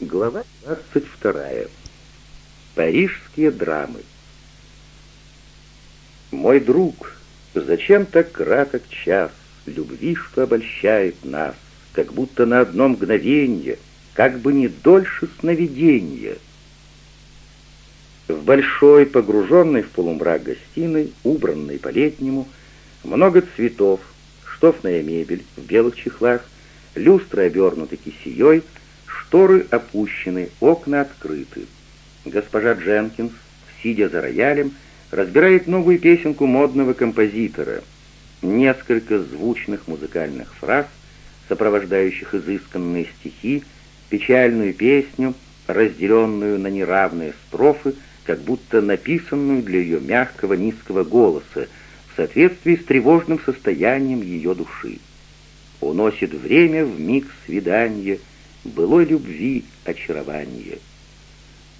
Глава 22. Парижские драмы. Мой друг, зачем так краток час любви, что обольщает нас, как будто на одно мгновенье, как бы не дольше сновиденья? В большой, погруженной в полумрак гостиной, убранной по-летнему, много цветов, штофная мебель в белых чехлах, люстры обернуты кисеей — Шторы опущены, окна открыты. Госпожа Дженкинс, сидя за роялем, разбирает новую песенку модного композитора. Несколько звучных музыкальных фраз, сопровождающих изысканные стихи, печальную песню, разделенную на неравные строфы, как будто написанную для ее мягкого низкого голоса, в соответствии с тревожным состоянием ее души. Уносит время в миг свидания — былой любви очарование.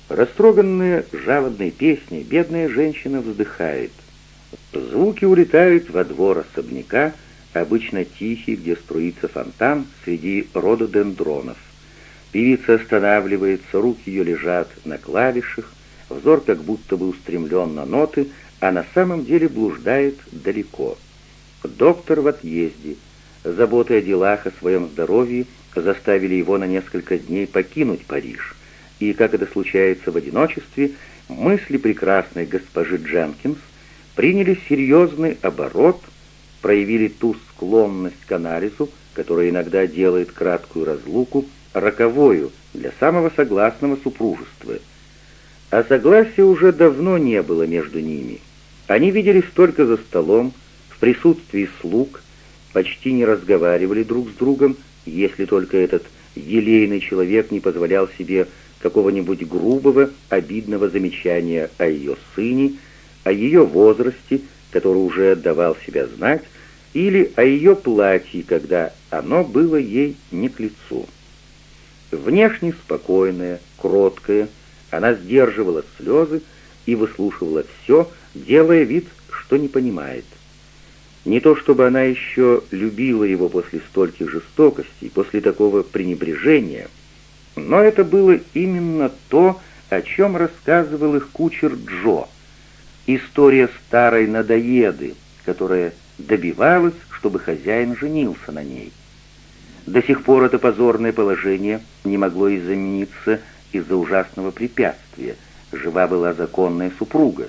Растроганная жалобной песней, бедная женщина вздыхает. Звуки улетают во двор особняка, обычно тихий, где струится фонтан среди рододендронов. Певица останавливается, руки ее лежат на клавишах, взор как будто бы устремлен на ноты, а на самом деле блуждает далеко. Доктор в отъезде, заботы о делах, о своем здоровье — заставили его на несколько дней покинуть Париж, и, как это случается в одиночестве, мысли прекрасной госпожи Дженкинс приняли серьезный оборот, проявили ту склонность к анализу, которая иногда делает краткую разлуку роковою для самого согласного супружества. А согласия уже давно не было между ними. Они виделись только за столом, в присутствии слуг, почти не разговаривали друг с другом, если только этот елейный человек не позволял себе какого-нибудь грубого, обидного замечания о ее сыне, о ее возрасте, который уже давал себя знать, или о ее платье, когда оно было ей не к лицу. Внешне спокойная, кроткая, она сдерживала слезы и выслушивала все, делая вид, что не понимает. Не то чтобы она еще любила его после стольких жестокостей, после такого пренебрежения, но это было именно то, о чем рассказывал их кучер Джо. История старой надоеды, которая добивалась, чтобы хозяин женился на ней. До сих пор это позорное положение не могло измениться из-за ужасного препятствия. Жива была законная супруга.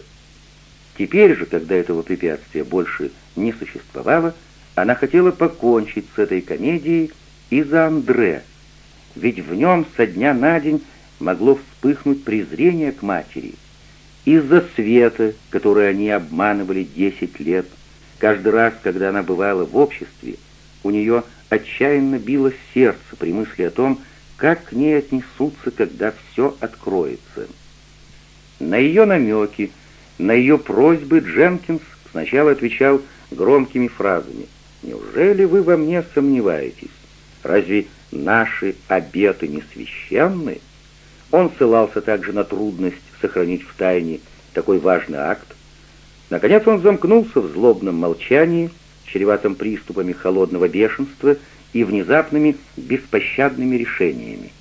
Теперь же, когда этого препятствия больше не существовало, она хотела покончить с этой комедией из-за Андре, ведь в нем со дня на день могло вспыхнуть презрение к матери, из-за света, который они обманывали десять лет. Каждый раз, когда она бывала в обществе, у нее отчаянно билось сердце при мысли о том, как к ней отнесутся, когда все откроется. На ее намеки, на ее просьбы Дженкинс сначала отвечал громкими фразами. «Неужели вы во мне сомневаетесь? Разве наши обеты не священны?» Он ссылался также на трудность сохранить в тайне такой важный акт. Наконец он замкнулся в злобном молчании, чреватым приступами холодного бешенства и внезапными беспощадными решениями.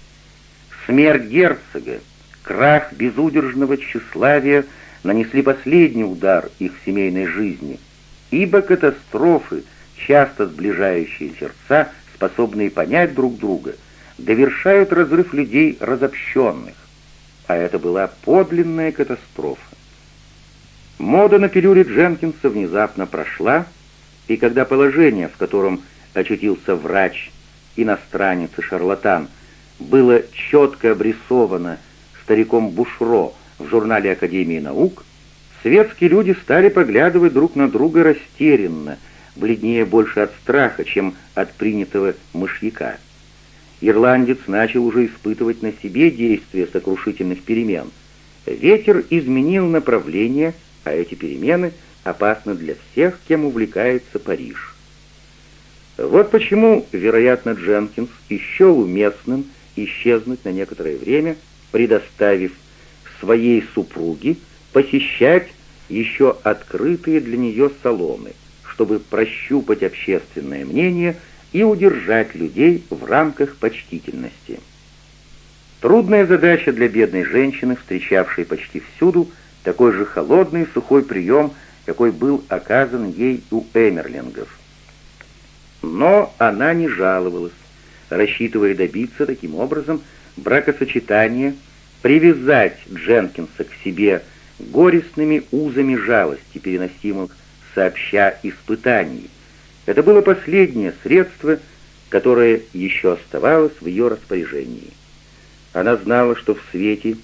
Смерть герцога, крах безудержного тщеславия нанесли последний удар их семейной жизни — ибо катастрофы, часто сближающие сердца, способные понять друг друга, довершают разрыв людей разобщенных. А это была подлинная катастрофа. Мода на пилюле Дженкинса внезапно прошла, и когда положение, в котором очутился врач, иностранец и шарлатан, было четко обрисовано стариком Бушро в журнале Академии наук, Светские люди стали поглядывать друг на друга растерянно, бледнее больше от страха, чем от принятого мышьяка. Ирландец начал уже испытывать на себе действие сокрушительных перемен. Ветер изменил направление, а эти перемены опасны для всех, кем увлекается Париж. Вот почему, вероятно, Дженкинс счел уместным исчезнуть на некоторое время, предоставив своей супруге посещать еще открытые для нее салоны, чтобы прощупать общественное мнение и удержать людей в рамках почтительности. Трудная задача для бедной женщины, встречавшей почти всюду такой же холодный сухой прием, какой был оказан ей у Эмерлингов. Но она не жаловалась, рассчитывая добиться таким образом бракосочетания, привязать Дженкинса к себе горестными узами жалости, переносимых сообща испытаний. Это было последнее средство, которое еще оставалось в ее распоряжении. Она знала, что в свете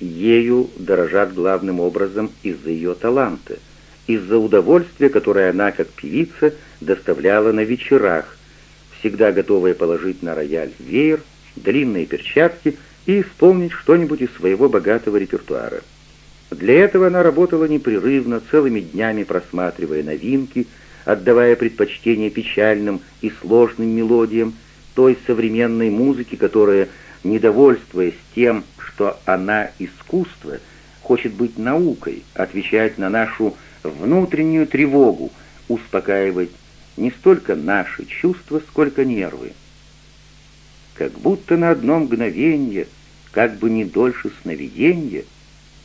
ею дорожат главным образом из-за ее таланта, из-за удовольствия, которое она, как певица, доставляла на вечерах, всегда готовая положить на рояль веер, длинные перчатки и исполнить что-нибудь из своего богатого репертуара. Для этого она работала непрерывно, целыми днями просматривая новинки, отдавая предпочтение печальным и сложным мелодиям той современной музыки, которая, недовольствуясь тем, что она искусство, хочет быть наукой, отвечать на нашу внутреннюю тревогу, успокаивать не столько наши чувства, сколько нервы. Как будто на одно мгновение, как бы не дольше сновиденья,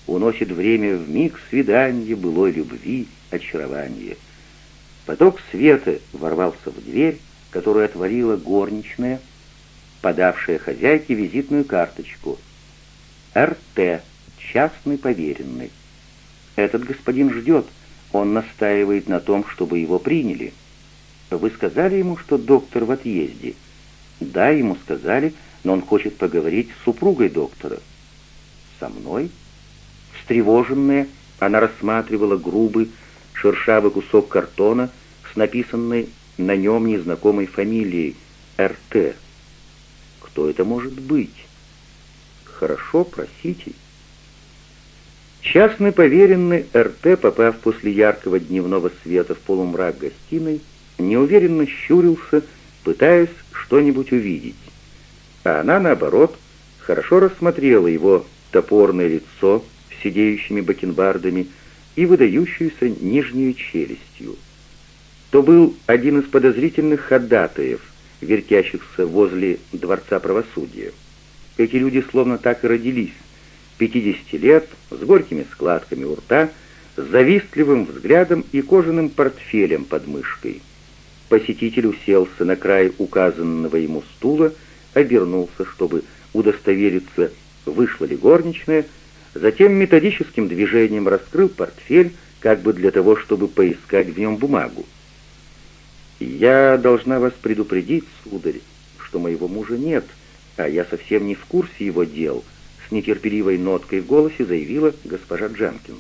уносит время в миг свидания былой любви, очарования. Поток света ворвался в дверь, которую отворила горничная, подавшая хозяйке визитную карточку. РТ, частный поверенный. Этот господин ждет, он настаивает на том, чтобы его приняли. Вы сказали ему, что доктор в отъезде? Да, ему сказали, но он хочет поговорить с супругой доктора. Со мной? Встревоженная, она рассматривала грубый, шершавый кусок картона с написанной на нем незнакомой фамилией РТ. Кто это может быть? Хорошо, просите. Частный поверенный РТ, попав после яркого дневного света в полумрак гостиной, неуверенно щурился, пытаясь что-нибудь увидеть. А она, наоборот, хорошо рассмотрела его топорное лицо, сидеющими бакенбардами и выдающуюся нижнюю челюстью. То был один из подозрительных ходатаев, вертящихся возле Дворца правосудия. Эти люди словно так и родились, 50 лет, с горькими складками у рта, с завистливым взглядом и кожаным портфелем под мышкой. Посетитель уселся на край указанного ему стула, обернулся, чтобы удостовериться, вышла ли горничная, Затем методическим движением раскрыл портфель, как бы для того, чтобы поискать в нем бумагу. «Я должна вас предупредить, сударь, что моего мужа нет, а я совсем не в курсе его дел», с нетерпеливой ноткой в голосе заявила госпожа Дженкинс.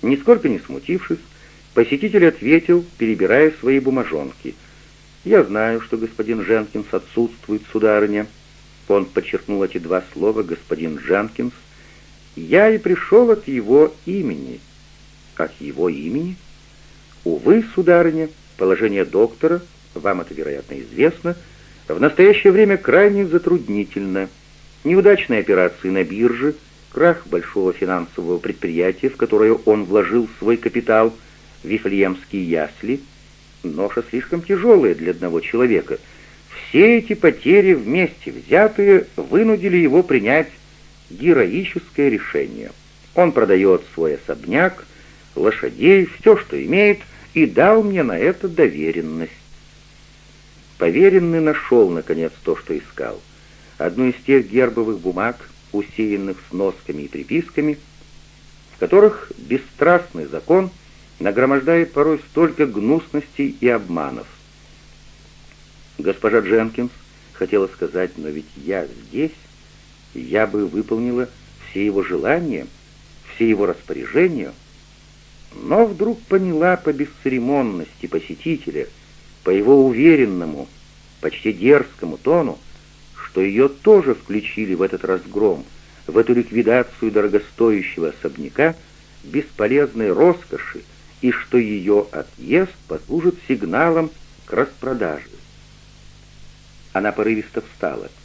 Нисколько не смутившись, посетитель ответил, перебирая свои бумажонки. «Я знаю, что господин Дженкинс отсутствует, сударыня». Он подчеркнул эти два слова «господин Дженкинс», я и пришел от его имени. От его имени? Увы, сударыня, положение доктора, вам это, вероятно, известно, в настоящее время крайне затруднительно. Неудачные операции на бирже, крах большого финансового предприятия, в которое он вложил свой капитал, вифлеемские ясли, ноша слишком тяжелая для одного человека. Все эти потери вместе взятые вынудили его принять героическое решение. Он продает свой особняк, лошадей, все, что имеет, и дал мне на это доверенность. Поверенный нашел, наконец, то, что искал. Одну из тех гербовых бумаг, усеянных сносками и приписками, в которых бесстрастный закон нагромождает порой столько гнусностей и обманов. Госпожа Дженкинс хотела сказать, но ведь я здесь, я бы выполнила все его желания, все его распоряжения, но вдруг поняла по бесцеремонности посетителя, по его уверенному, почти дерзкому тону, что ее тоже включили в этот разгром, в эту ликвидацию дорогостоящего особняка, бесполезной роскоши, и что ее отъезд послужит сигналом к распродаже. Она порывисто встала —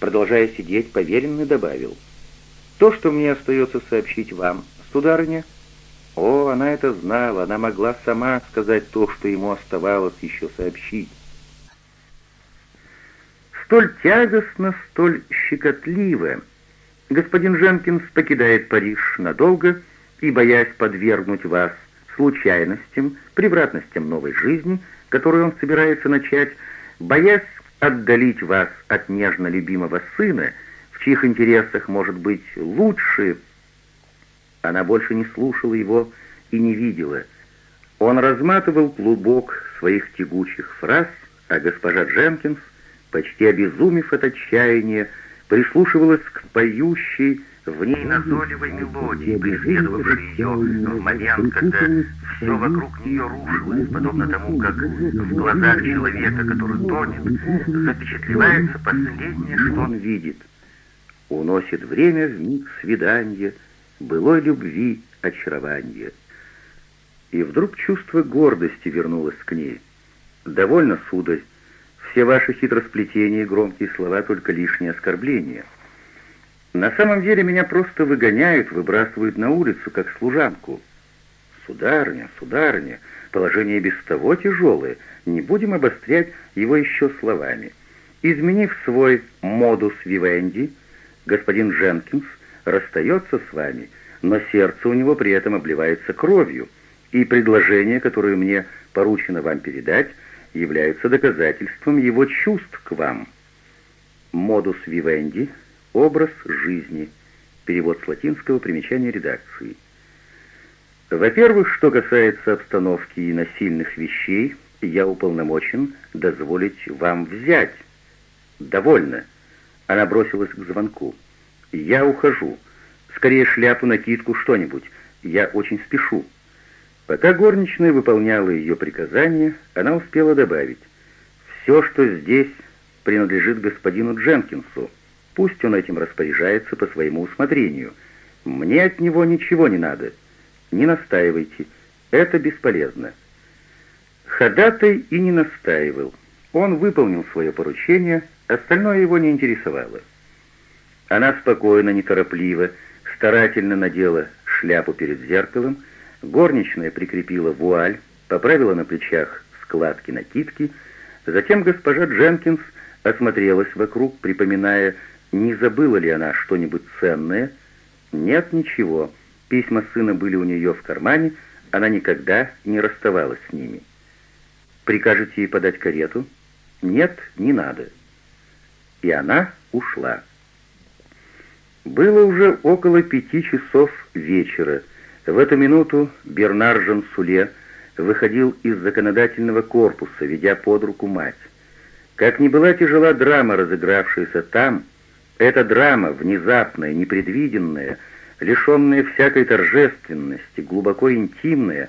Продолжая сидеть, поверенный добавил. «То, что мне остается сообщить вам, сударыня...» О, она это знала, она могла сама сказать то, что ему оставалось еще сообщить. столь тягостно, столь щекотливо. Господин Дженкинс покидает Париж надолго и, боясь подвергнуть вас случайностям, превратностям новой жизни, которую он собирается начать, боясь отдалить вас от нежно любимого сына, в чьих интересах может быть лучше. Она больше не слушала его и не видела. Он разматывал клубок своих тягучих фраз, а госпожа Дженкинс, почти обезумев от отчаяния, прислушивалась к поющей в ней назойливой мелодии, преследовавшей ее в момент, когда все вокруг нее рушилось, подобно тому, как в глазах человека, который тонет, запечатлевается последнее, что он видит. Уносит время в миг свидания, былой любви, очарования. И вдруг чувство гордости вернулось к ней. «Довольно, сударь, все ваши хитросплетения и громкие слова — только лишние оскорбления». На самом деле меня просто выгоняют, выбрасывают на улицу, как служанку. Сударыня, сударыня, положение без того тяжелое, не будем обострять его еще словами. Изменив свой модус вивенди, господин Дженкинс расстается с вами, но сердце у него при этом обливается кровью, и предложение, которое мне поручено вам передать, является доказательством его чувств к вам. Модус вивенди — Образ жизни. Перевод с латинского примечания редакции. Во-первых, что касается обстановки и насильных вещей, я уполномочен дозволить вам взять. Довольно. Она бросилась к звонку. Я ухожу. Скорее шляпу, накидку, что-нибудь. Я очень спешу. Пока горничная выполняла ее приказание, она успела добавить. «Все, что здесь, принадлежит господину Дженкинсу. Пусть он этим распоряжается по своему усмотрению. Мне от него ничего не надо. Не настаивайте. Это бесполезно. Ходатай и не настаивал. Он выполнил свое поручение, остальное его не интересовало. Она спокойно, неторопливо, старательно надела шляпу перед зеркалом, горничная прикрепила вуаль, поправила на плечах складки накидки, затем госпожа Дженкинс осмотрелась вокруг, припоминая, не забыла ли она что-нибудь ценное? Нет, ничего. Письма сына были у нее в кармане, она никогда не расставалась с ними. «Прикажете ей подать карету?» «Нет, не надо». И она ушла. Было уже около пяти часов вечера. В эту минуту Бернар Жансуле выходил из законодательного корпуса, ведя под руку мать. Как ни была тяжела драма, разыгравшаяся там, эта драма, внезапная, непредвиденная, лишенная всякой торжественности, глубоко интимная,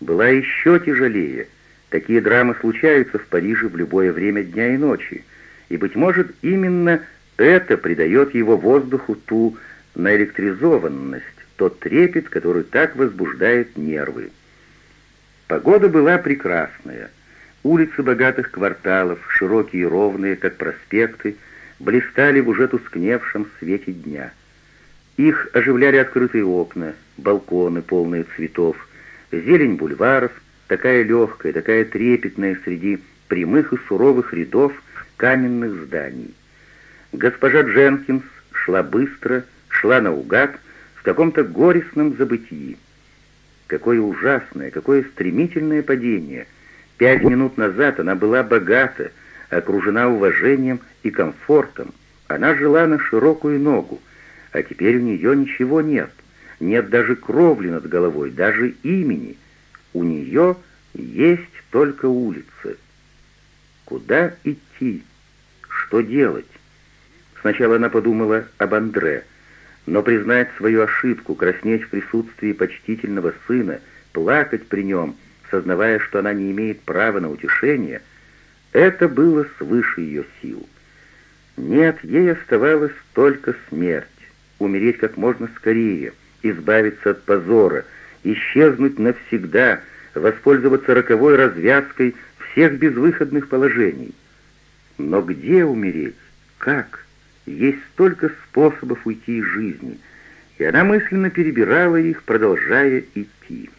была еще тяжелее. Такие драмы случаются в Париже в любое время дня и ночи, и, быть может, именно это придает его воздуху ту наэлектризованность, тот трепет, который так возбуждает нервы. Погода была прекрасная. Улицы богатых кварталов, широкие и ровные, как проспекты, блистали в уже тускневшем свете дня. Их оживляли открытые окна, балконы, полные цветов, зелень бульваров, такая легкая, такая трепетная среди прямых и суровых рядов каменных зданий. Госпожа Дженкинс шла быстро, шла наугад, в каком-то горестном забытии. Какое ужасное, какое стремительное падение! Пять минут назад она была богата, окружена уважением и комфортом. Она жила на широкую ногу, а теперь у нее ничего нет. Нет даже кровли над головой, даже имени. У нее есть только улица. Куда идти? Что делать? Сначала она подумала об Андре, но признать свою ошибку, краснеть в присутствии почтительного сына, плакать при нем, сознавая, что она не имеет права на утешение — это было свыше ее сил. Нет, ей оставалась только смерть, умереть как можно скорее, избавиться от позора, исчезнуть навсегда, воспользоваться роковой развязкой всех безвыходных положений. Но где умереть? Как? Есть столько способов уйти из жизни, и она мысленно перебирала их, продолжая идти.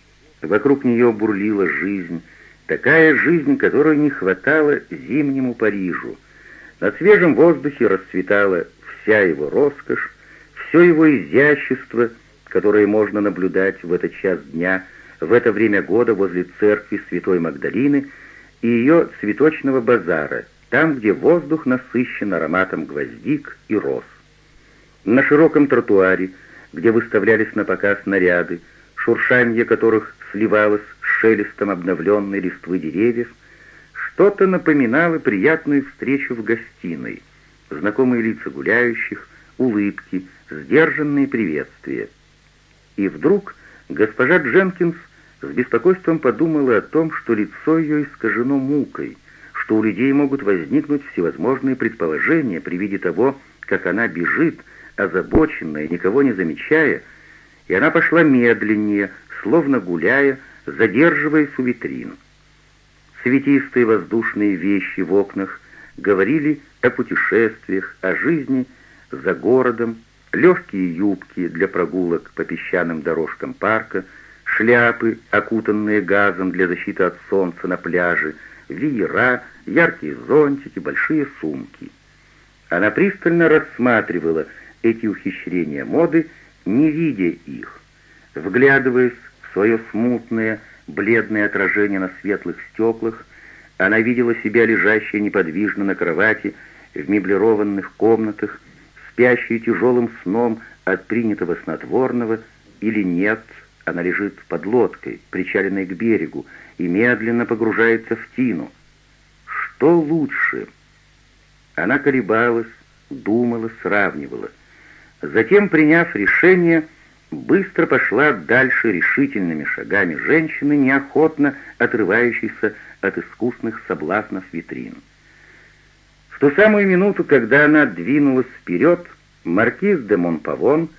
Вокруг нее бурлила жизнь, Такая жизнь, которой не хватало зимнему Парижу. На свежем воздухе расцветала вся его роскошь, все его изящество, которое можно наблюдать в этот час дня, в это время года возле церкви Святой Магдалины и ее цветочного базара, там, где воздух насыщен ароматом гвоздик и роз. На широком тротуаре, где выставлялись на показ наряды, шуршанье которых сливалось шелестом обновленной листвы деревьев, что-то напоминало приятную встречу в гостиной, знакомые лица гуляющих, улыбки, сдержанные приветствия. И вдруг госпожа Дженкинс с беспокойством подумала о том, что лицо ее искажено мукой, что у людей могут возникнуть всевозможные предположения при виде того, как она бежит, озабоченная, никого не замечая, и она пошла медленнее, словно гуляя, задерживаясь у витрин. Цветистые воздушные вещи в окнах говорили о путешествиях, о жизни за городом, легкие юбки для прогулок по песчаным дорожкам парка, шляпы, окутанные газом для защиты от солнца на пляже, веера, яркие зонтики, большие сумки. Она пристально рассматривала эти ухищрения моды, не видя их, вглядываясь свое смутное, бледное отражение на светлых стеклах, она видела себя лежащей неподвижно на кровати в меблированных комнатах, спящей тяжелым сном от принятого снотворного, или нет, она лежит под лодкой, причаленной к берегу, и медленно погружается в тину. Что лучше? Она колебалась, думала, сравнивала. Затем, приняв решение, быстро пошла дальше решительными шагами женщины, неохотно отрывающейся от искусных соблазнов витрин. В ту самую минуту, когда она двинулась вперед, маркиз де Монпавон,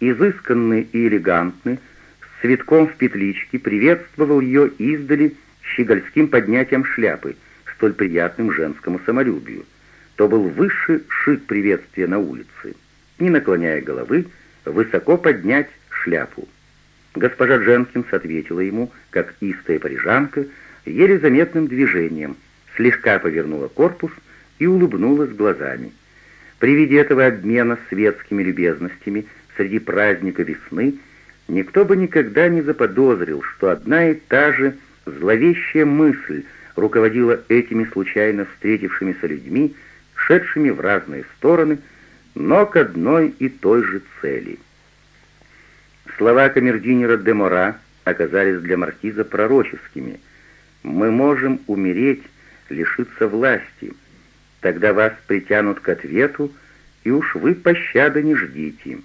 изысканный и элегантный, с цветком в петличке, приветствовал ее издали щегольским поднятием шляпы, столь приятным женскому самолюбию. То был высший шик приветствия на улице. Не наклоняя головы, высоко поднять шляпу. Госпожа Дженкинс ответила ему, как истая парижанка, еле заметным движением, слегка повернула корпус и улыбнулась глазами. При виде этого обмена светскими любезностями среди праздника весны никто бы никогда не заподозрил, что одна и та же зловещая мысль руководила этими случайно встретившимися людьми, шедшими в разные стороны, но к одной и той же цели. Слова камердинера де Мора оказались для маркиза пророческими. «Мы можем умереть, лишиться власти. Тогда вас притянут к ответу, и уж вы пощады не ждите».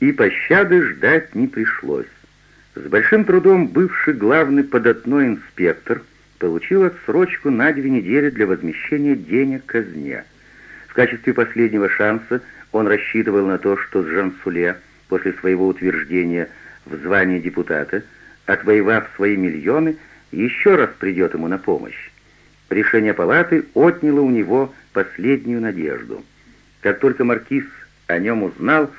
И пощады ждать не пришлось. С большим трудом бывший главный податной инспектор получил отсрочку на две недели для возмещения денег казне. В качестве последнего шанса он рассчитывал на то, что Жан-Суле после своего утверждения в звании депутата, отвоевав свои миллионы, еще раз придет ему на помощь. Решение палаты отняло у него последнюю надежду. Как только маркиз о нем узнал,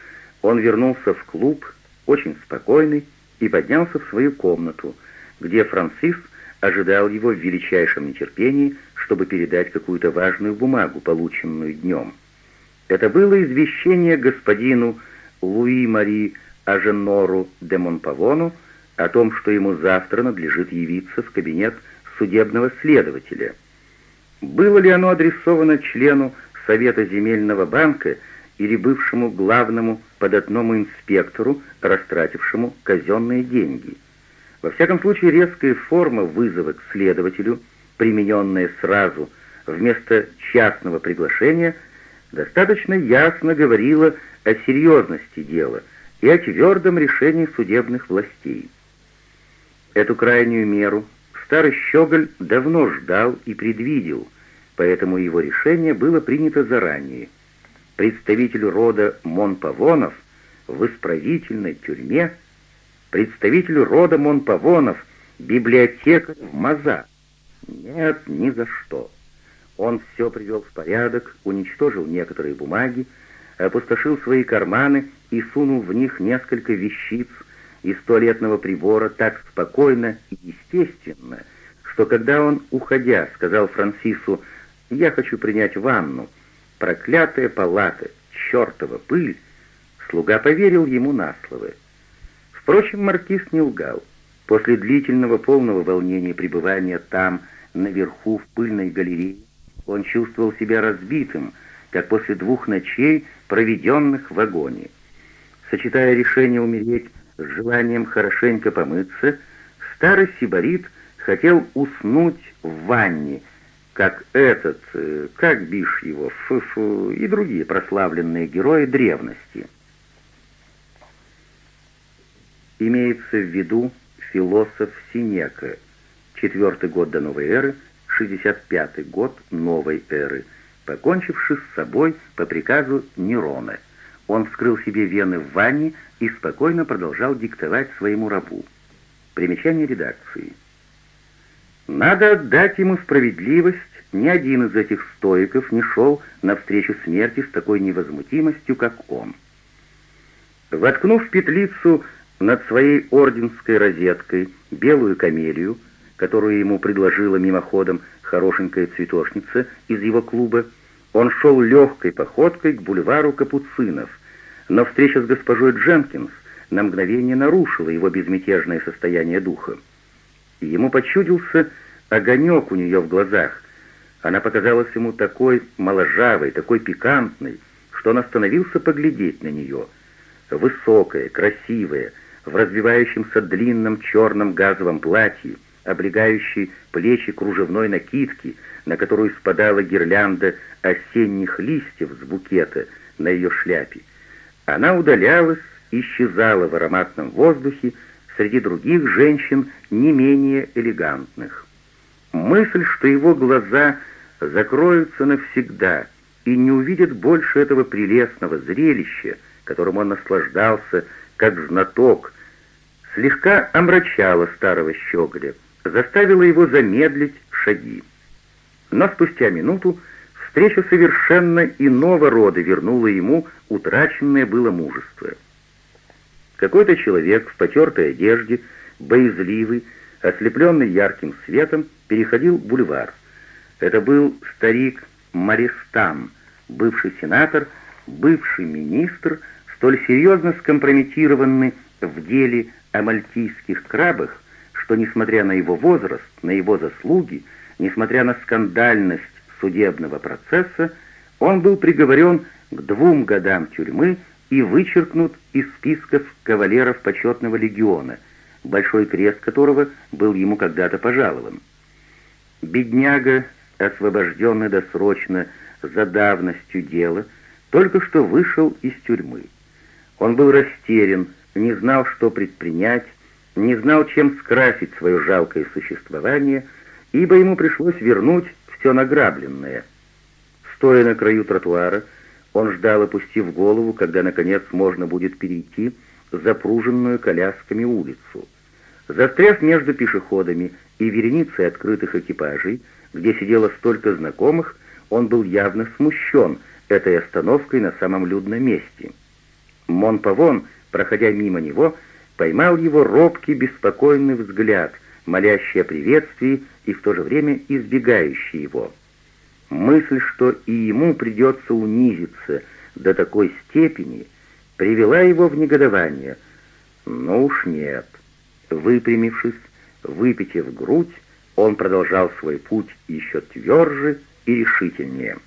он вернулся в клуб, очень спокойный, и поднялся в свою комнату, где Франсис ожидал его в величайшем нетерпении, чтобы передать какую-то важную бумагу, полученную днем. Это было извещение господину Луи-Мари Аженору де Монпавону о том, что ему завтра надлежит явиться в кабинет судебного следователя. Было ли оно адресовано члену Совета земельного банка или бывшему главному податному инспектору, растратившему казенные деньги? Во всяком случае, резкая форма вызова к следователю, примененная сразу вместо частного приглашения – достаточно ясно говорила о серьезности дела и о твердом решении судебных властей. Эту крайнюю меру старый Щеголь давно ждал и предвидел, поэтому его решение было принято заранее. Представитель рода Монпавонов в исправительной тюрьме, представитель рода Монпавонов, библиотекарь в Маза. Нет, ни за что. Он все привел в порядок, уничтожил некоторые бумаги, опустошил свои карманы и сунул в них несколько вещиц из туалетного прибора так спокойно и естественно, что когда он, уходя, сказал Франсису Я хочу принять ванну. Проклятая палата, чертова пыль!» Слуга поверил ему на слово. Впрочем, маркиз не лгал. После длительного полного волнения пребывания там, наверху, в пыльной галерее, он чувствовал себя разбитым, как после двух ночей, проведенных в вагоне. Сочетая решение умереть с желанием хорошенько помыться, старый сибарит хотел уснуть в ванне, как этот, э, как бишь его, фу -фу, и другие прославленные герои древности. Имеется в виду философ Синека, четвертый год до новой эры, 65-й год новой эры, покончивший с собой по приказу Нерона. Он вскрыл себе вены в ванне и спокойно продолжал диктовать своему рабу. Примечание редакции. Надо отдать ему справедливость, ни один из этих стоиков не шел навстречу смерти с такой невозмутимостью, как он. Воткнув петлицу над своей орденской розеткой белую камелию, которую ему предложила мимоходом хорошенькая цветошница из его клуба, он шел легкой походкой к бульвару Капуцинов, но встреча с госпожой Дженкинс на мгновение нарушила его безмятежное состояние духа. Ему почудился огонек у нее в глазах. Она показалась ему такой моложавой, такой пикантной, что он остановился поглядеть на нее. Высокая, красивая, в развивающемся длинном черном газовом платье, облегающей плечи кружевной накидки, на которую спадала гирлянда осенних листьев с букета на ее шляпе. Она удалялась, исчезала в ароматном воздухе среди других женщин не менее элегантных. Мысль, что его глаза закроются навсегда и не увидят больше этого прелестного зрелища, которым он наслаждался как знаток, слегка омрачала старого щеголя, заставила его замедлить шаги. Но спустя минуту встреча совершенно иного рода вернула ему утраченное было мужество. Какой-то человек в потертой одежде, боязливый, ослепленный ярким светом, переходил бульвар. Это был старик Маристам, бывший сенатор, бывший министр, столь серьезно скомпрометированный в деле о мальтийских крабах, что, несмотря на его возраст, на его заслуги, несмотря на скандальность судебного процесса, он был приговорен к двум годам тюрьмы и вычеркнут из списков кавалеров почетного легиона, большой крест которого был ему когда-то пожалован. Бедняга, освобожденный досрочно за давностью дела, только что вышел из тюрьмы. Он был растерян, не знал, что предпринять, не знал, чем скрасить свое жалкое существование, ибо ему пришлось вернуть все награбленное. Стоя на краю тротуара, он ждал, опустив голову, когда, наконец, можно будет перейти запруженную колясками улицу. Застряв между пешеходами и вереницей открытых экипажей, где сидело столько знакомых, он был явно смущен этой остановкой на самом людном месте. Монпавон, проходя мимо него, поймал его робкий, беспокойный взгляд, молящий о приветствии и в то же время избегающий его. Мысль, что и ему придется унизиться до такой степени, привела его в негодование. Но уж нет. Выпрямившись, выпитив грудь, он продолжал свой путь еще тверже и решительнее.